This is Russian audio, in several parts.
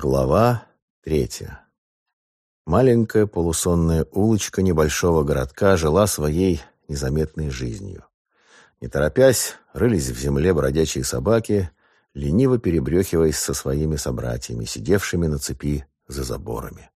Глава третья. Маленькая полусонная улочка небольшого городка жила своей незаметной жизнью. Не торопясь, рылись в земле бродячие собаки, лениво перебрехиваясь со своими собратьями, сидевшими на цепи за заборами.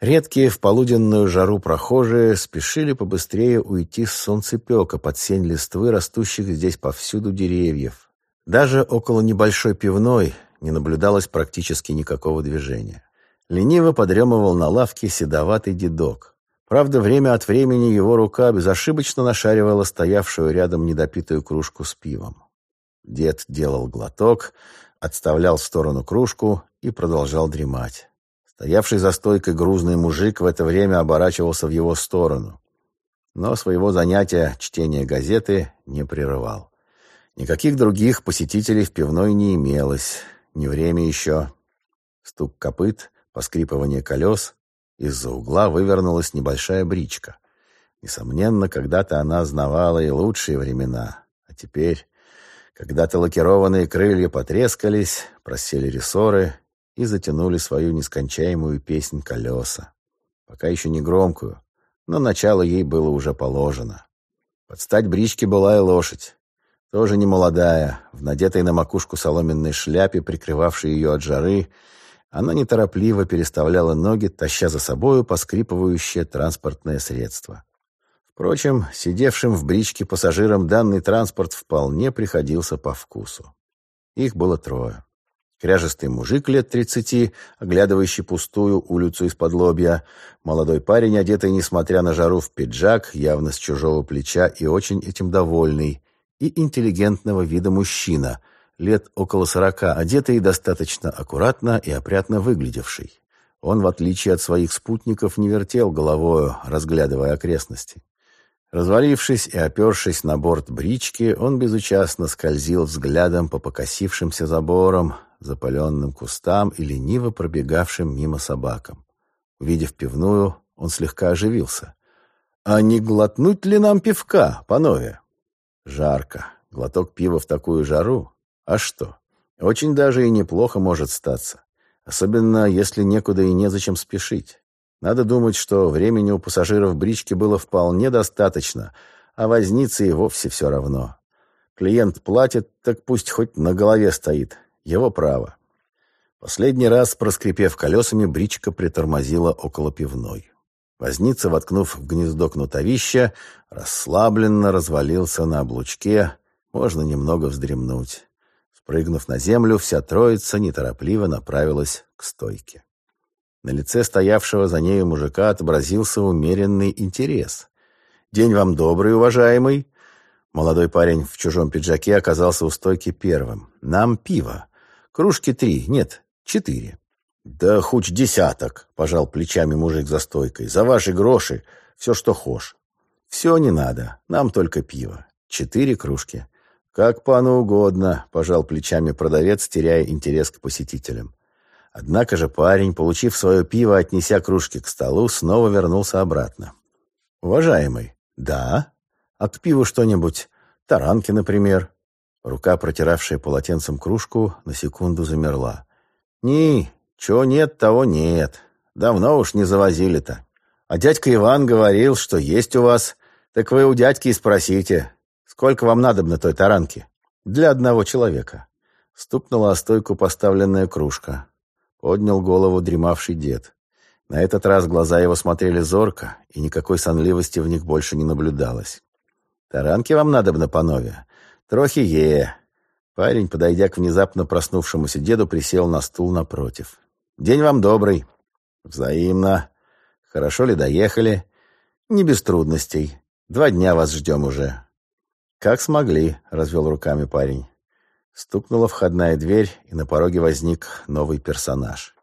Редкие в полуденную жару прохожие спешили побыстрее уйти с солнцепека под сень листвы, растущих здесь повсюду деревьев. Даже около небольшой пивной не наблюдалось практически никакого движения. Лениво подремывал на лавке седоватый дедок. Правда, время от времени его рука безошибочно нашаривала стоявшую рядом недопитую кружку с пивом. Дед делал глоток, отставлял в сторону кружку и продолжал дремать. Стоявший за стойкой грузный мужик в это время оборачивался в его сторону. Но своего занятия, чтения газеты, не прерывал. Никаких других посетителей в пивной не имелось. Не время еще. Стук копыт, поскрипывание колес. Из-за угла вывернулась небольшая бричка. Несомненно, когда-то она знавала и лучшие времена. А теперь, когда-то лакированные крылья потрескались, просели рессоры, и затянули свою нескончаемую песнь колеса. Пока еще не громкую, но начало ей было уже положено. Под стать бричке была и лошадь. Тоже не молодая, в надетой на макушку соломенной шляпе, прикрывавшей ее от жары, она неторопливо переставляла ноги, таща за собою поскрипывающее транспортное средство. Впрочем, сидевшим в бричке пассажирам данный транспорт вполне приходился по вкусу. Их было трое. Кряжестый мужик лет тридцати, оглядывающий пустую улицу из-под лобья. Молодой парень, одетый, несмотря на жару, в пиджак, явно с чужого плеча и очень этим довольный. И интеллигентного вида мужчина, лет около сорока, одетый достаточно аккуратно и опрятно выглядевший. Он, в отличие от своих спутников, не вертел головою, разглядывая окрестности. Развалившись и опершись на борт брички, он безучастно скользил взглядом по покосившимся заборам, запаленным кустам и лениво пробегавшим мимо собакам. Увидев пивную, он слегка оживился. «А не глотнуть ли нам пивка, панове?» «Жарко. Глоток пива в такую жару? А что? Очень даже и неплохо может статься. Особенно, если некуда и незачем спешить. Надо думать, что времени у пассажиров брички было вполне достаточно, а вознице и вовсе все равно. Клиент платит, так пусть хоть на голове стоит. Его право. Последний раз, проскрипев колесами, бричка притормозила около пивной. Возница, воткнув в гнездо кнутовища, расслабленно развалился на облучке. Можно немного вздремнуть. Спрыгнув на землю, вся троица неторопливо направилась к стойке. На лице стоявшего за нею мужика отобразился умеренный интерес. «День вам добрый, уважаемый!» Молодой парень в чужом пиджаке оказался у стойки первым. «Нам пиво. Кружки три, нет, четыре. Да хоть десяток, пожал плечами мужик за стойкой. За ваши гроши все, что хошь. Все не надо, нам только пиво. Четыре кружки. Как пану угодно, пожал плечами продавец, теряя интерес к посетителям. Однако же парень, получив свое пиво, отнеся кружки к столу, снова вернулся обратно. «Уважаемый, да? А к пиву что-нибудь? Таранки, например?» Рука, протиравшая полотенцем кружку, на секунду замерла. «Ни, чего нет, того нет. Давно уж не завозили-то. А дядька Иван говорил, что есть у вас. Так вы у дядьки и спросите, сколько вам надобно той таранки? Для одного человека». Стукнула о стойку поставленная кружка. Поднял голову дремавший дед. На этот раз глаза его смотрели зорко, и никакой сонливости в них больше не наблюдалось. «Таранки вам надобно, панове?» «Трохи е». Парень, подойдя к внезапно проснувшемуся деду, присел на стул напротив. «День вам добрый». «Взаимно. Хорошо ли доехали?» «Не без трудностей. Два дня вас ждем уже». «Как смогли», — развел руками парень. Стукнула входная дверь, и на пороге возник новый персонаж.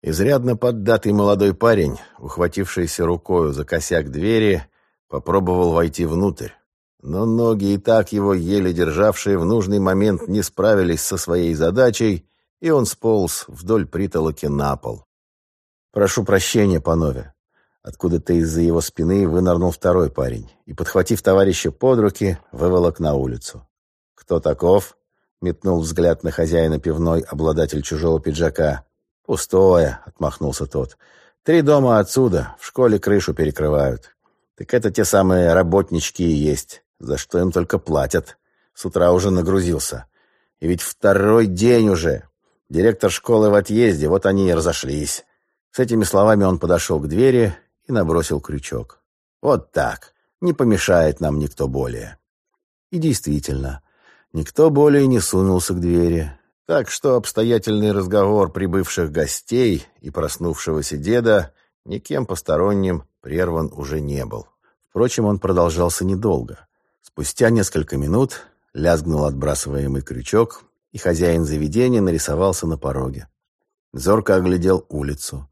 Изрядно поддатый молодой парень, ухватившийся рукою за косяк двери, попробовал войти внутрь. Но ноги и так его еле державшие в нужный момент не справились со своей задачей, и он сполз вдоль притолоки на пол. «Прошу прощения, панове». Откуда-то из-за его спины вынырнул второй парень и, подхватив товарища под руки, выволок на улицу. «Кто таков?» — метнул взгляд на хозяина пивной, обладатель чужого пиджака. «Пустое», — отмахнулся тот. «Три дома отсюда, в школе крышу перекрывают. Так это те самые работнички и есть, за что им только платят. С утра уже нагрузился. И ведь второй день уже. Директор школы в отъезде, вот они и разошлись». С этими словами он подошел к двери и набросил крючок. «Вот так. Не помешает нам никто более». И действительно, никто более не сунулся к двери. Так что обстоятельный разговор прибывших гостей и проснувшегося деда никем посторонним прерван уже не был. Впрочем, он продолжался недолго. Спустя несколько минут лязгнул отбрасываемый крючок, и хозяин заведения нарисовался на пороге. Зорко оглядел улицу.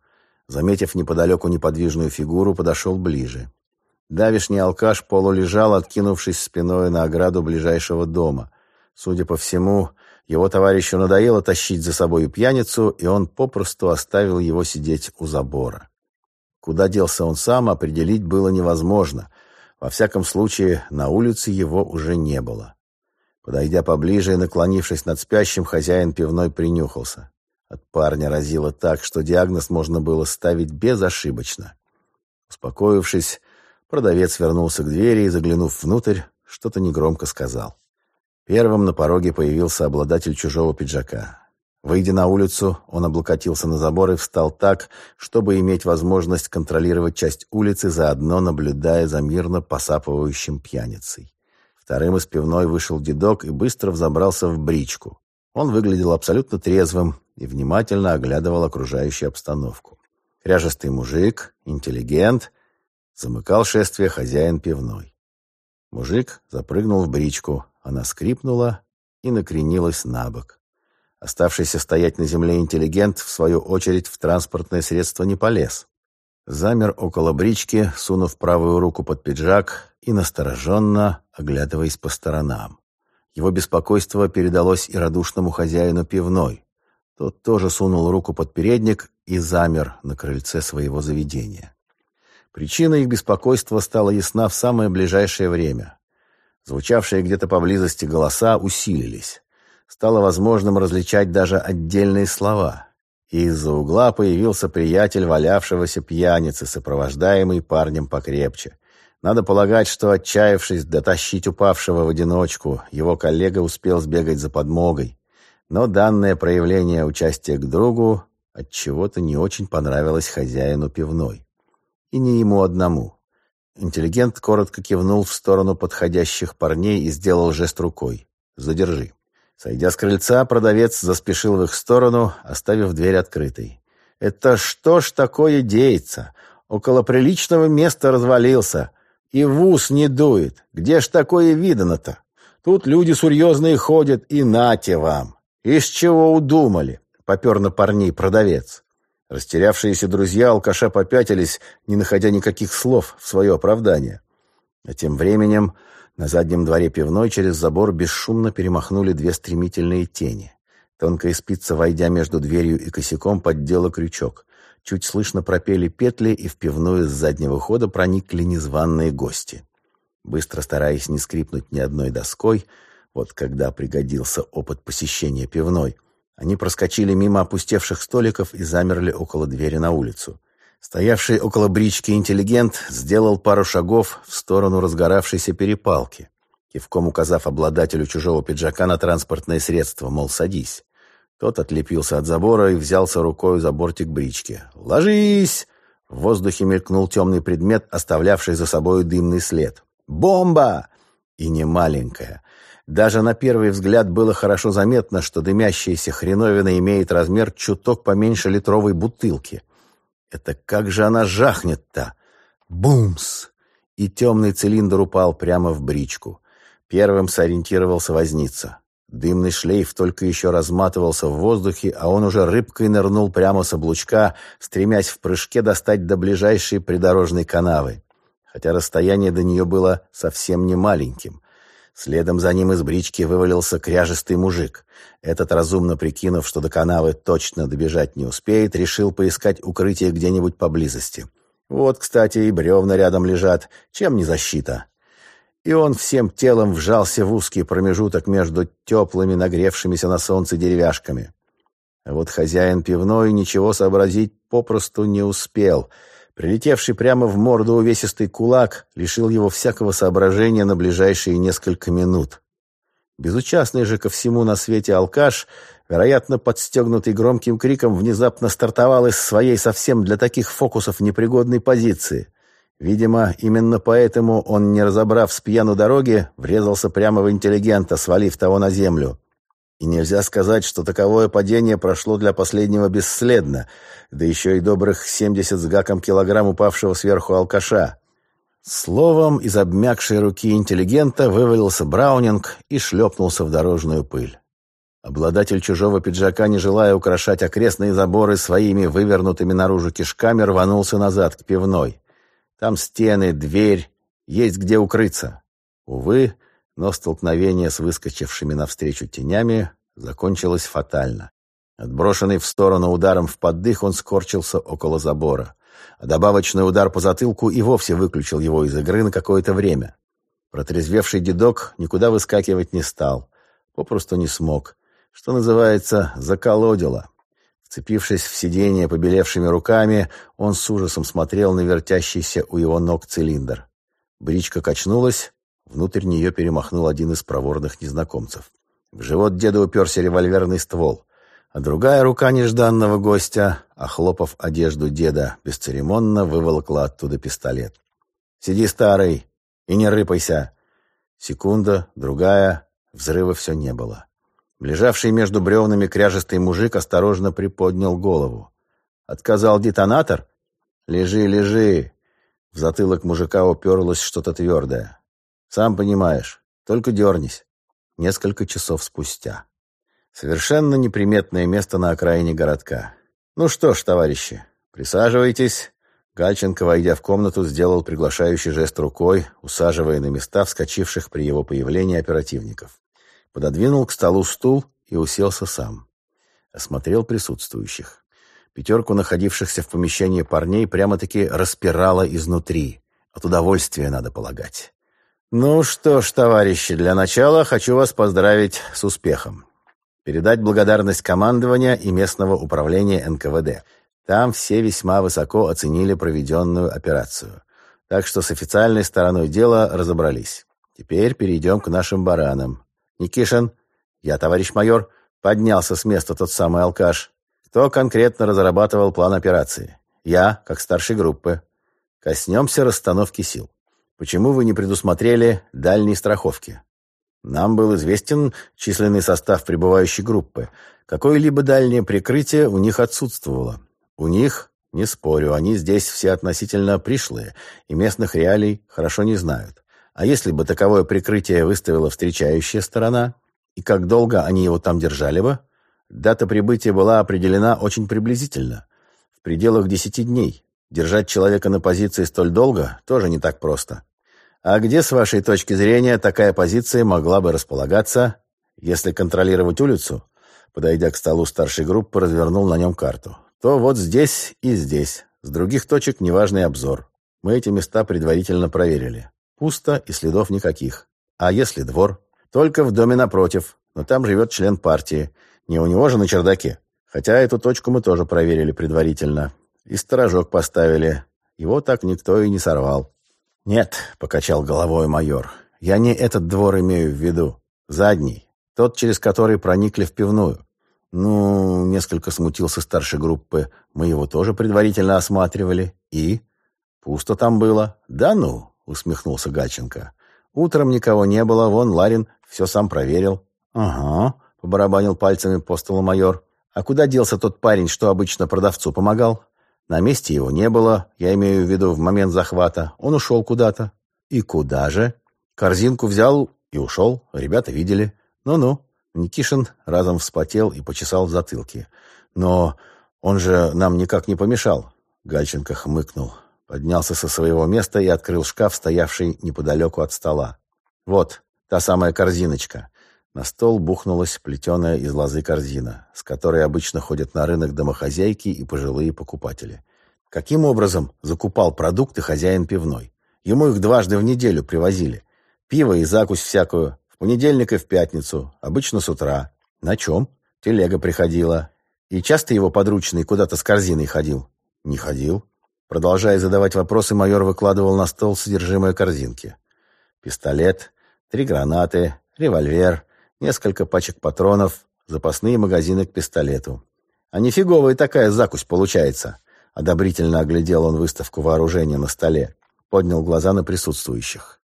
Заметив неподалеку неподвижную фигуру, подошел ближе. Давишний алкаш полулежал, откинувшись спиной на ограду ближайшего дома. Судя по всему, его товарищу надоело тащить за собой пьяницу, и он попросту оставил его сидеть у забора. Куда делся он сам, определить было невозможно. Во всяком случае, на улице его уже не было. Подойдя поближе и наклонившись над спящим, хозяин пивной принюхался. От парня разило так, что диагноз можно было ставить безошибочно. Успокоившись, продавец вернулся к двери и, заглянув внутрь, что-то негромко сказал. Первым на пороге появился обладатель чужого пиджака. Выйдя на улицу, он облокотился на забор и встал так, чтобы иметь возможность контролировать часть улицы, заодно наблюдая за мирно посапывающим пьяницей. Вторым из пивной вышел дедок и быстро взобрался в бричку. Он выглядел абсолютно трезвым и внимательно оглядывал окружающую обстановку. Кряжестый мужик, интеллигент, замыкал шествие хозяин пивной. Мужик запрыгнул в бричку, она скрипнула и накренилась на бок. Оставшийся стоять на земле интеллигент, в свою очередь, в транспортное средство не полез. Замер около брички, сунув правую руку под пиджак и настороженно оглядываясь по сторонам. Его беспокойство передалось и радушному хозяину пивной. Тот тоже сунул руку под передник и замер на крыльце своего заведения. Причина их беспокойства стала ясна в самое ближайшее время. Звучавшие где-то поблизости голоса усилились. Стало возможным различать даже отдельные слова. И из-за угла появился приятель валявшегося пьяницы, сопровождаемый парнем покрепче. Надо полагать, что, отчаявшись дотащить упавшего в одиночку, его коллега успел сбегать за подмогой. Но данное проявление участия к другу от чего то не очень понравилось хозяину пивной. И не ему одному. Интеллигент коротко кивнул в сторону подходящих парней и сделал жест рукой. «Задержи». Сойдя с крыльца, продавец заспешил в их сторону, оставив дверь открытой. «Это что ж такое деется? Около приличного места развалился. И в ус не дует. Где ж такое видано-то? Тут люди серьезные ходят, и нате вам. Из чего удумали?» — попер на парней продавец. Растерявшиеся друзья алкаша попятились, не находя никаких слов в свое оправдание. А тем временем на заднем дворе пивной через забор бесшумно перемахнули две стремительные тени. Тонкая спица, войдя между дверью и косяком, поддела крючок. Чуть слышно пропели петли, и в пивную с заднего хода проникли незваные гости. Быстро стараясь не скрипнуть ни одной доской, вот когда пригодился опыт посещения пивной, они проскочили мимо опустевших столиков и замерли около двери на улицу. Стоявший около брички интеллигент сделал пару шагов в сторону разгоравшейся перепалки, кивком указав обладателю чужого пиджака на транспортное средство, мол, садись. Тот отлепился от забора и взялся рукой за бортик брички. «Ложись!» В воздухе мелькнул темный предмет, оставлявший за собой дымный след. «Бомба!» И не маленькая. Даже на первый взгляд было хорошо заметно, что дымящаяся хреновина имеет размер чуток поменьше литровой бутылки. Это как же она жахнет-то? Бумс! И темный цилиндр упал прямо в бричку. Первым сориентировался возница. Дымный шлейф только еще разматывался в воздухе, а он уже рыбкой нырнул прямо с облучка, стремясь в прыжке достать до ближайшей придорожной канавы. Хотя расстояние до нее было совсем не маленьким. Следом за ним из брички вывалился кряжестый мужик. Этот, разумно прикинув, что до канавы точно добежать не успеет, решил поискать укрытие где-нибудь поблизости. Вот, кстати, и бревна рядом лежат. Чем не защита? И он всем телом вжался в узкий промежуток между теплыми, нагревшимися на солнце деревяшками. А вот хозяин пивной ничего сообразить попросту не успел. Прилетевший прямо в морду увесистый кулак лишил его всякого соображения на ближайшие несколько минут. Безучастный же ко всему на свете алкаш, вероятно, подстегнутый громким криком, внезапно стартовал из своей совсем для таких фокусов непригодной позиции. Видимо, именно поэтому он, не разобрав с дороги, врезался прямо в интеллигента, свалив того на землю. И нельзя сказать, что таковое падение прошло для последнего бесследно, да еще и добрых семьдесят с гаком килограмм упавшего сверху алкаша. Словом, из обмякшей руки интеллигента вывалился Браунинг и шлепнулся в дорожную пыль. Обладатель чужого пиджака, не желая украшать окрестные заборы своими вывернутыми наружу кишками, рванулся назад к пивной. Там стены, дверь, есть где укрыться. Увы, но столкновение с выскочившими навстречу тенями закончилось фатально. Отброшенный в сторону ударом в поддых, он скорчился около забора а добавочный удар по затылку и вовсе выключил его из игры на какое-то время. Протрезвевший дедок никуда выскакивать не стал, попросту не смог. Что называется, заколодило. Вцепившись в сиденье побелевшими руками, он с ужасом смотрел на вертящийся у его ног цилиндр. Бричка качнулась, внутрь нее перемахнул один из проворных незнакомцев. В живот деда уперся револьверный ствол а другая рука нежданного гостя, охлопав одежду деда, бесцеремонно выволокла оттуда пистолет. «Сиди, старый, и не рыпайся!» Секунда, другая, взрыва все не было. Лежавший между бревнами кряжестый мужик осторожно приподнял голову. «Отказал детонатор?» «Лежи, лежи!» В затылок мужика уперлось что-то твердое. «Сам понимаешь, только дернись». Несколько часов спустя. Совершенно неприметное место на окраине городка. «Ну что ж, товарищи, присаживайтесь». Гальченко, войдя в комнату, сделал приглашающий жест рукой, усаживая на места вскочивших при его появлении оперативников. Пододвинул к столу стул и уселся сам. Осмотрел присутствующих. Пятерку находившихся в помещении парней прямо-таки распирало изнутри. От удовольствия, надо полагать. «Ну что ж, товарищи, для начала хочу вас поздравить с успехом передать благодарность командования и местного управления НКВД. Там все весьма высоко оценили проведенную операцию. Так что с официальной стороной дела разобрались. Теперь перейдем к нашим баранам. Никишин, я, товарищ майор, поднялся с места тот самый алкаш. Кто конкретно разрабатывал план операции? Я, как старший группы. Коснемся расстановки сил. Почему вы не предусмотрели дальней страховки? Нам был известен численный состав прибывающей группы. Какое-либо дальнее прикрытие у них отсутствовало. У них, не спорю, они здесь все относительно пришлые и местных реалий хорошо не знают. А если бы таковое прикрытие выставила встречающая сторона, и как долго они его там держали бы? Дата прибытия была определена очень приблизительно, в пределах десяти дней. Держать человека на позиции столь долго тоже не так просто. А где, с вашей точки зрения, такая позиция могла бы располагаться, если контролировать улицу? Подойдя к столу старшей группы, развернул на нем карту. То вот здесь и здесь. С других точек неважный обзор. Мы эти места предварительно проверили. Пусто и следов никаких. А если двор? Только в доме напротив. Но там живет член партии. Не у него же на чердаке. Хотя эту точку мы тоже проверили предварительно. И сторожок поставили. Его так никто и не сорвал. «Нет», — покачал головой майор, — «я не этот двор имею в виду. Задний. Тот, через который проникли в пивную». «Ну, несколько смутился старшей группы. Мы его тоже предварительно осматривали. И?» «Пусто там было». «Да ну», — усмехнулся Гальченко. «Утром никого не было, вон Ларин все сам проверил». «Ага», — побарабанил пальцами по столу майор. «А куда делся тот парень, что обычно продавцу помогал?» На месте его не было, я имею в виду в момент захвата. Он ушел куда-то. И куда же? Корзинку взял и ушел. Ребята видели. Ну-ну. Никишин разом вспотел и почесал в затылке. Но он же нам никак не помешал. Гальченко хмыкнул. Поднялся со своего места и открыл шкаф, стоявший неподалеку от стола. Вот, та самая корзиночка. На стол бухнулась плетеная из лозы корзина, с которой обычно ходят на рынок домохозяйки и пожилые покупатели. Каким образом закупал продукты хозяин пивной? Ему их дважды в неделю привозили. Пиво и закусь всякую. В понедельник и в пятницу. Обычно с утра. На чем? Телега приходила. И часто его подручный куда-то с корзиной ходил? Не ходил. Продолжая задавать вопросы, майор выкладывал на стол содержимое корзинки. Пистолет, три гранаты, револьвер, несколько пачек патронов, запасные магазины к пистолету. А нифиговая такая закусь получается. Одобрительно оглядел он выставку вооружения на столе. Поднял глаза на присутствующих.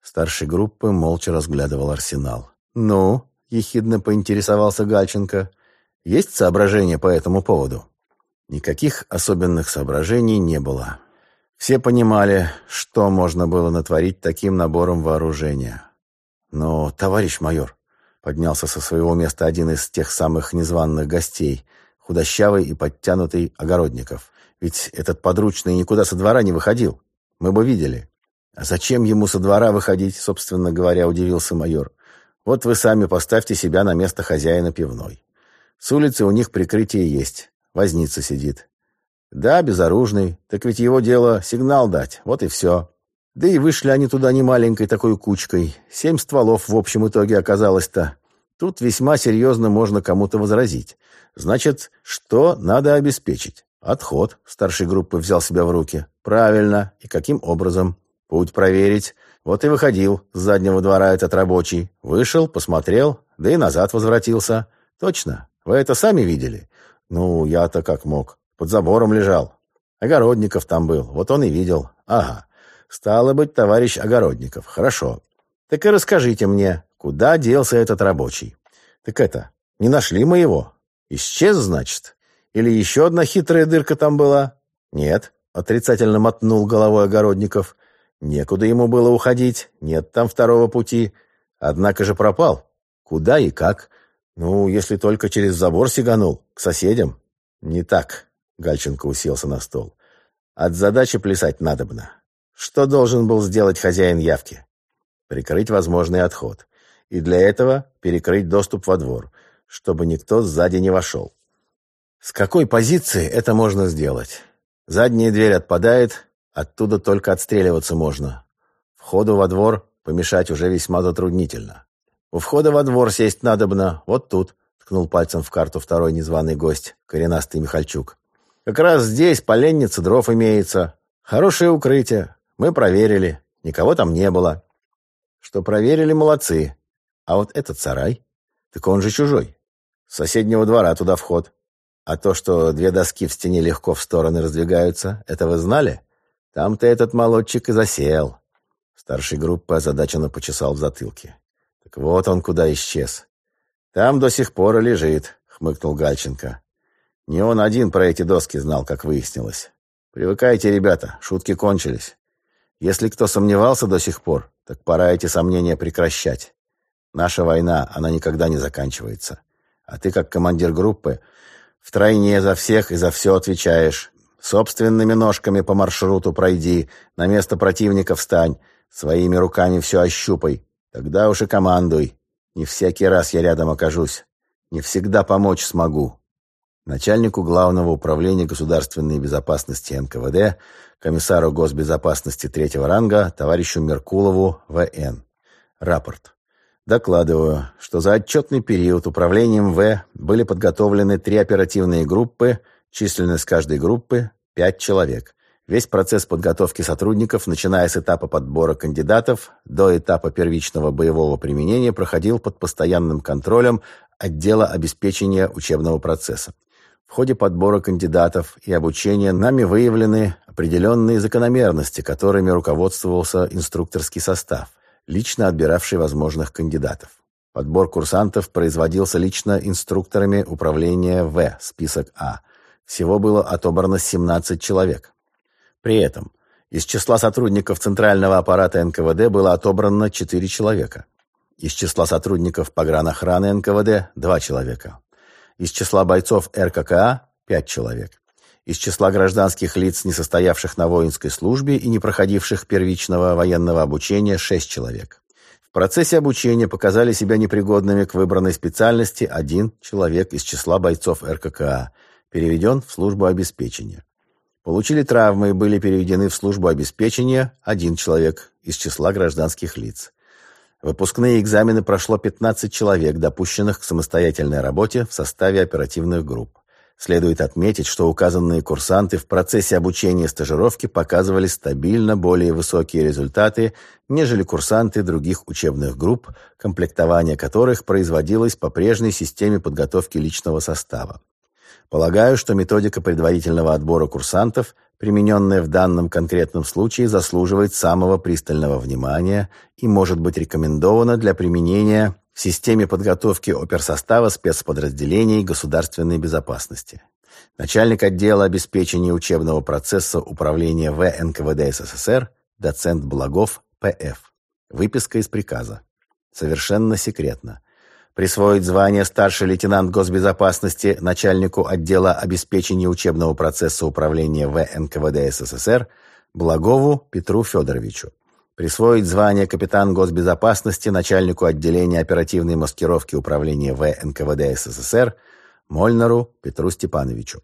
Старший группы молча разглядывал арсенал. «Ну?» — ехидно поинтересовался Гальченко. «Есть соображения по этому поводу?» Никаких особенных соображений не было. Все понимали, что можно было натворить таким набором вооружения. «Но, товарищ майор», — поднялся со своего места один из тех самых незваных гостей, худощавый и подтянутый Огородников. Ведь этот подручный никуда со двора не выходил. Мы бы видели. А зачем ему со двора выходить, собственно говоря, удивился майор. Вот вы сами поставьте себя на место хозяина пивной. С улицы у них прикрытие есть. Возница сидит. Да, безоружный. Так ведь его дело сигнал дать. Вот и все. Да и вышли они туда не маленькой такой кучкой. Семь стволов в общем итоге оказалось-то. Тут весьма серьезно можно кому-то возразить. Значит, что надо обеспечить? Отход. Старший группы взял себя в руки. Правильно. И каким образом? Путь проверить. Вот и выходил с заднего двора этот рабочий. Вышел, посмотрел, да и назад возвратился. Точно. Вы это сами видели? Ну, я-то как мог. Под забором лежал. Огородников там был. Вот он и видел. Ага. Стало быть, товарищ Огородников. Хорошо. Так и расскажите мне, куда делся этот рабочий? Так это, не нашли мы его? Исчез, значит? Или еще одна хитрая дырка там была? Нет, отрицательно мотнул головой огородников. Некуда ему было уходить, нет там второго пути. Однако же пропал. Куда и как? Ну, если только через забор сиганул, к соседям. Не так. Гальченко уселся на стол. От задачи плясать надобно. Что должен был сделать хозяин явки? Прикрыть возможный отход. И для этого перекрыть доступ во двор, чтобы никто сзади не вошел. С какой позиции это можно сделать? Задняя дверь отпадает, оттуда только отстреливаться можно. Входу во двор помешать уже весьма затруднительно. У входа во двор сесть надобно, вот тут, ткнул пальцем в карту второй незваный гость, коренастый Михальчук. Как раз здесь поленница дров имеется. Хорошее укрытие. Мы проверили. Никого там не было. Что проверили, молодцы. А вот этот сарай, так он же чужой. С соседнего двора туда вход. А то, что две доски в стене легко в стороны раздвигаются, это вы знали? Там-то этот молодчик и засел. Старший группы озадаченно почесал в затылке. Так вот он куда исчез. Там до сих пор и лежит, хмыкнул Гальченко. Не он один про эти доски знал, как выяснилось. Привыкайте, ребята, шутки кончились. Если кто сомневался до сих пор, так пора эти сомнения прекращать. Наша война, она никогда не заканчивается. А ты, как командир группы, Втройне за всех и за все отвечаешь. Собственными ножками по маршруту пройди, на место противника встань, своими руками все ощупай. Тогда уж и командуй. Не всякий раз я рядом окажусь. Не всегда помочь смогу. Начальнику Главного управления государственной безопасности НКВД, комиссару госбезопасности третьего ранга, товарищу Меркулову В.Н. Рапорт. Докладываю, что за отчетный период управлением В были подготовлены три оперативные группы, численность каждой группы – пять человек. Весь процесс подготовки сотрудников, начиная с этапа подбора кандидатов до этапа первичного боевого применения, проходил под постоянным контролем отдела обеспечения учебного процесса. В ходе подбора кандидатов и обучения нами выявлены определенные закономерности, которыми руководствовался инструкторский состав лично отбиравший возможных кандидатов. Подбор курсантов производился лично инструкторами управления В, список А. Всего было отобрано 17 человек. При этом из числа сотрудников центрального аппарата НКВД было отобрано 4 человека. Из числа сотрудников погранохраны НКВД – 2 человека. Из числа бойцов РККА – 5 человек. Из числа гражданских лиц, не состоявших на воинской службе и не проходивших первичного военного обучения, 6 человек. В процессе обучения показали себя непригодными к выбранной специальности один человек из числа бойцов РККА, переведен в службу обеспечения. Получили травмы и были переведены в службу обеспечения один человек из числа гражданских лиц. Выпускные экзамены прошло 15 человек, допущенных к самостоятельной работе в составе оперативных групп. Следует отметить, что указанные курсанты в процессе обучения и стажировки показывали стабильно более высокие результаты, нежели курсанты других учебных групп, комплектование которых производилось по прежней системе подготовки личного состава. Полагаю, что методика предварительного отбора курсантов, примененная в данном конкретном случае, заслуживает самого пристального внимания и может быть рекомендована для применения в системе подготовки оперсостава спецподразделений государственной безопасности. Начальник отдела обеспечения учебного процесса управления В НКВД СССР, доцент Благов, П.Ф. Выписка из приказа. Совершенно секретно. Присвоить звание старший лейтенант госбезопасности начальнику отдела обеспечения учебного процесса управления В НКВД СССР Благову Петру Федоровичу. Присвоить звание капитан госбезопасности начальнику отделения оперативной маскировки управления В НКВД СССР Мольнеру Петру Степановичу.